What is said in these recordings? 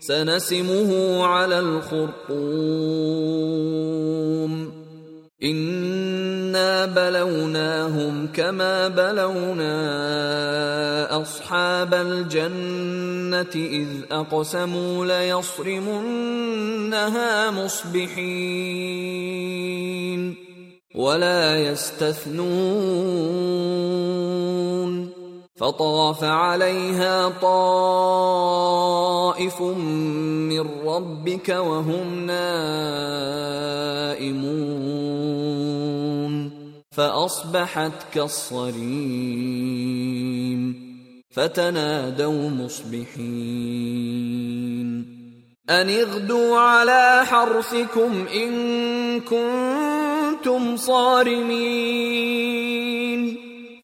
سنسمه على الخرطوم. إنا بلوناهم كما بلونا أصحاب الجنة إذ أقسموا ليصرمنها مصبحين ولا يستثنون. فطاف عليها طائف من ربك وهم نائمون فاصبحت كالصريم فتنادوا مصبحين ان اغدوا على حرثكم ان كنتم صارمين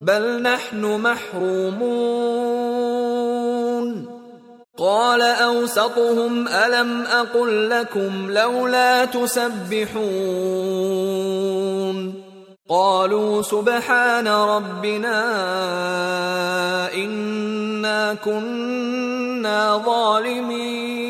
بل نحن محرومون. قال أوسطهم ألم أقل لكم لولا تسبحون؟ قالوا سبحان ربنا إنا كنا ظالمين.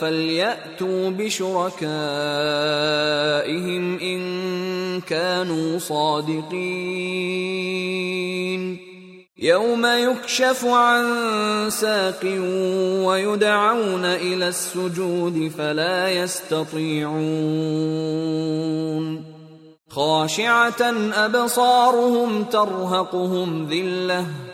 فليأتوا بشركائهم إن كانوا صادقين. يوم يكشف عن ساق ويدعون إلى السجود فلا يستطيعون. خاشعة أبصارهم ترهقهم ذِلَّةٌ.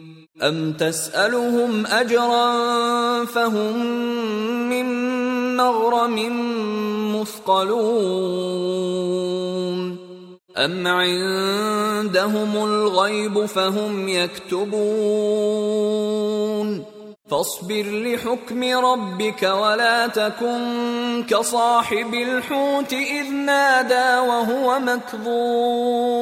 أم تسألهم أجرا فهم من مغرم مثقلون أم عندهم الغيب فهم يكتبون فاصبر لحكم ربك ولا تكن كصاحب الحوت إذ نادى وهو مكظوم